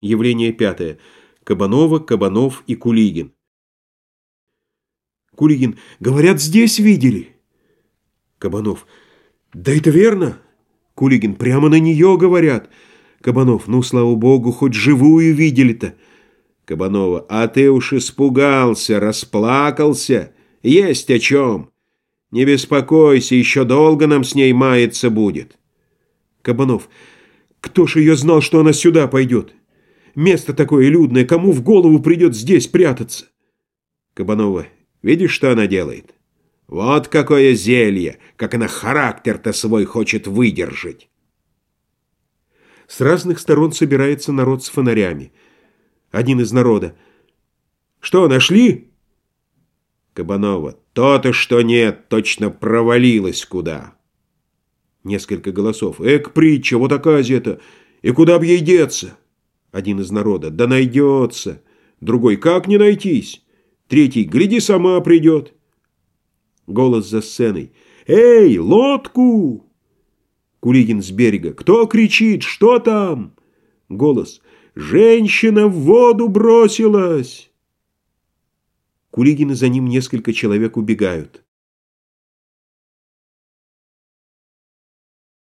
Явление пятое. Кабанова, Кабанов и Кулигин. Кулигин. Говорят, здесь видели. Кабанов. Да это верно. Кулигин. Прямо на нее говорят. Кабанов. Ну, слава богу, хоть живую видели-то. Кабанова. А ты уж испугался, расплакался. Есть о чем. Не беспокойся, еще долго нам с ней маяться будет. Кабанов. Кто ж ее знал, что она сюда пойдет? Место такое людное, кому в голову придет здесь прятаться? Кабанова. Видишь, что она делает? Вот какое зелье, как она характер-то свой хочет выдержать. С разных сторон собирается народ с фонарями. Один из народа. Что, нашли? Кабанова. То-то, что нет, точно провалилась куда. Несколько голосов. Эк, притча, вот оказия-то. И куда б ей деться? Один из народа. Да найдется. Другой. Как не найтись? Третий. Гляди, сама придет. Голос за сценой. Эй, лодку! Кулигин с берега. Кто кричит? Что там? Голос. Женщина в воду бросилась. Кулигин и за ним несколько человек убегают.